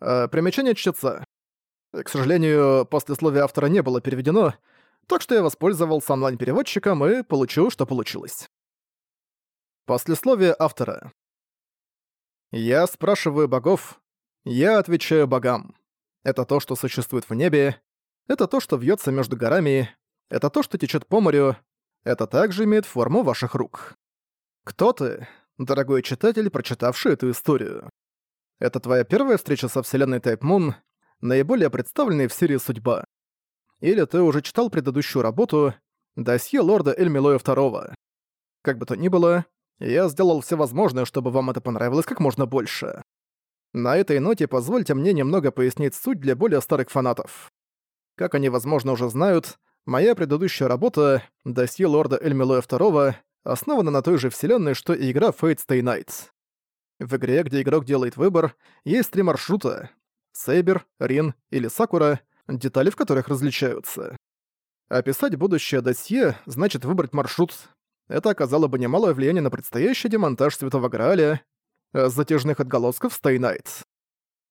Э, примечание чтеца. К сожалению, послесловие автора не было переведено, так что я воспользовался онлайн-переводчиком и получил, что получилось. Послесловие автора. Я спрашиваю богов, я отвечаю богам. Это то, что существует в небе, это то, что вьется между горами, это то, что течет по морю, это также имеет форму ваших рук. Кто ты, дорогой читатель, прочитавший эту историю? Это твоя первая встреча со вселенной Type наиболее представленной в серии «Судьба». Или ты уже читал предыдущую работу «Досье лорда Эльмилоя II». Как бы то ни было, я сделал все возможное, чтобы вам это понравилось как можно больше. На этой ноте позвольте мне немного пояснить суть для более старых фанатов. Как они, возможно, уже знают, моя предыдущая работа «Досье лорда Эльмилоя II» основана на той же вселенной, что и игра Fate Stay Night. В игре, где игрок делает выбор, есть три маршрута — Сейбер, Рин или Сакура, детали в которых различаются. Описать будущее досье значит выбрать маршрут. Это оказало бы немалое влияние на предстоящий демонтаж Святого Грааля, э, затяжных отголосков Night.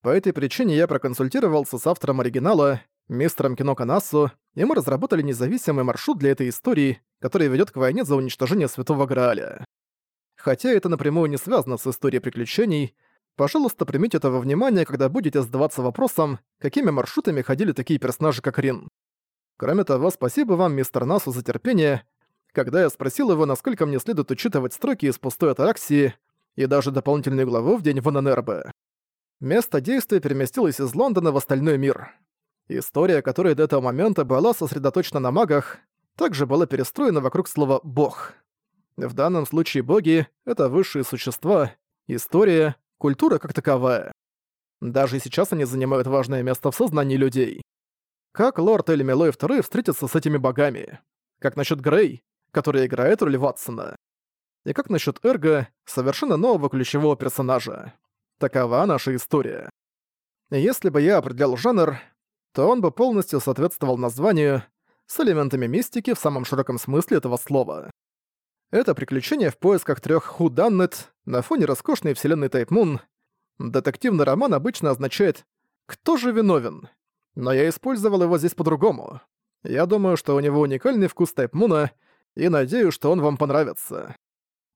По этой причине я проконсультировался с автором оригинала, мистером Кино Канассу, и мы разработали независимый маршрут для этой истории, который ведет к войне за уничтожение Святого Грааля. Хотя это напрямую не связано с историей приключений, пожалуйста, примите это во внимание, когда будете задаваться вопросом, какими маршрутами ходили такие персонажи, как Рин. Кроме того, спасибо вам, мистер Насу, за терпение, когда я спросил его, насколько мне следует учитывать строки из пустой атараксии и даже дополнительную главу в день Вонанербе. Место действия переместилось из Лондона в остальной мир. История, которая до этого момента была сосредоточена на магах, также была перестроена вокруг слова «бог». В данном случае боги — это высшие существа, история, культура как таковая. Даже сейчас они занимают важное место в сознании людей. Как лорд Эльмилой II встретится с этими богами? Как насчет Грей, который играет роль Ватсона? И как насчет Эрго, совершенно нового ключевого персонажа? Такова наша история. Если бы я определял жанр, то он бы полностью соответствовал названию с элементами мистики в самом широком смысле этого слова. Это приключение в поисках трех худаннет на фоне роскошной вселенной Moon. Детективный роман обычно означает «кто же виновен?», но я использовал его здесь по-другому. Я думаю, что у него уникальный вкус Moon, и надеюсь, что он вам понравится.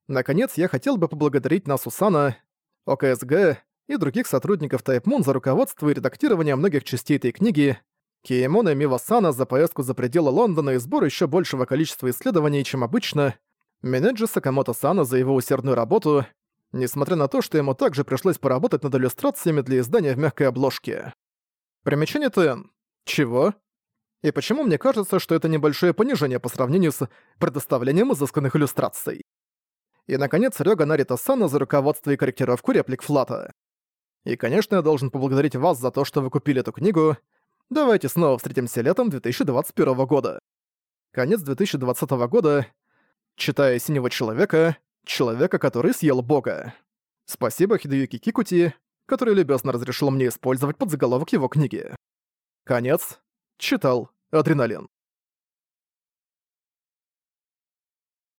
Наконец, я хотел бы поблагодарить Насусана, ОКСГ и других сотрудников Moon за руководство и редактирование многих частей этой книги, Киемона Мивасана за поездку за пределы Лондона и сбор еще большего количества исследований, чем обычно, Менеджер Сакамото Сана за его усердную работу, несмотря на то, что ему также пришлось поработать над иллюстрациями для издания в мягкой обложке. Примечание ТН. Чего? И почему мне кажется, что это небольшое понижение по сравнению с предоставлением изысканных иллюстраций? И, наконец, Рёга Нарита Сана за руководство и корректировку реплик Флата. И, конечно, я должен поблагодарить вас за то, что вы купили эту книгу. Давайте снова встретимся летом 2021 года. Конец 2020 года читая «Синего человека», человека, который съел бога. Спасибо Хидеюки Кикути, который любезно разрешил мне использовать подзаголовок его книги. Конец. Читал. Адреналин.